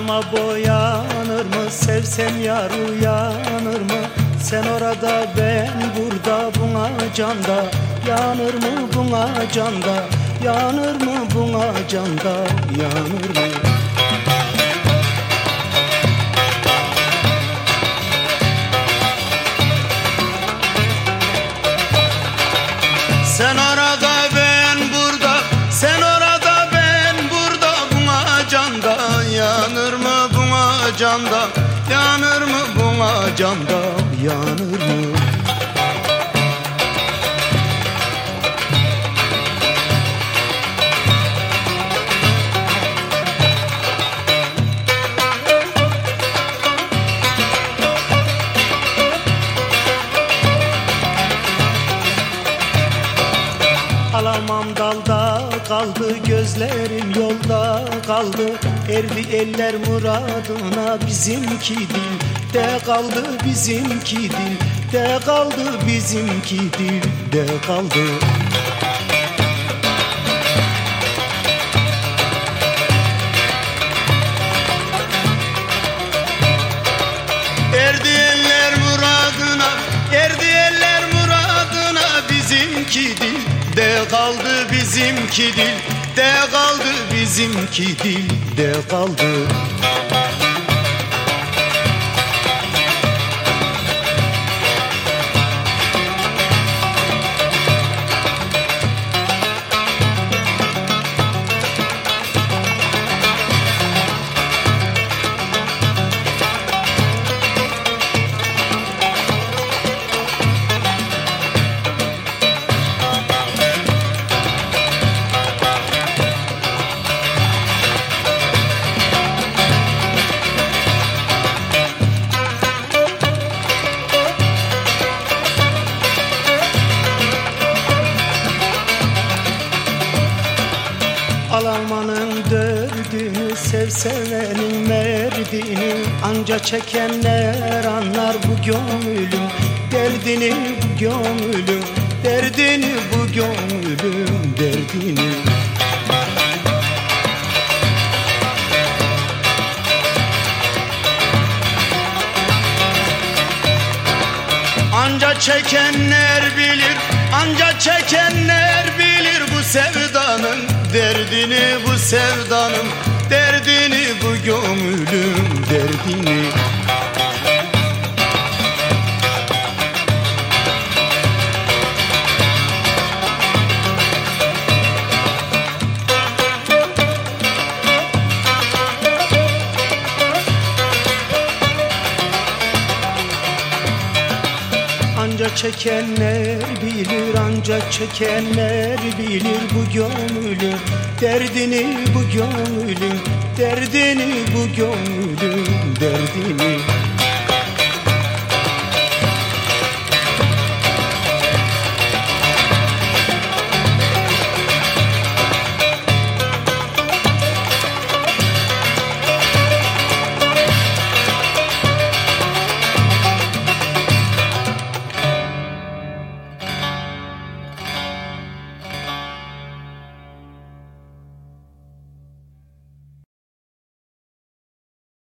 Alama boyanır mı? Sevsem yar uyanır mı? Sen orada ben burada buna canda. Yanır mı? Buna canda. Yanır mı? Buna canda. Yanır mı canda Yanır mı buna canda Yanır mı Alamam dalda kaldı gözlerim yolda kaldı. Erdi eller muradına bizimki dil de kaldı bizimki dil de kaldı bizimki dil de kaldı. Erdi eller muradına Erdi eller muradına bizimki dil de kaldı bizimki dil de kaldı bizimki dil de kaldı Alalmanın dördünü sev sevenin merdini Anca çekenler anlar bu gönlüm Derdini bu gönlüm Derdini bu gönlüm Derdini. Anca çekenler bilir, anca sevdanın derdini, bu sevdanın derdini, bu gönlüm derdini. Çekenler bilir, anca çekenler bilir bu gönlün Derdini bu gönlün, derdini bu gönlün, derdini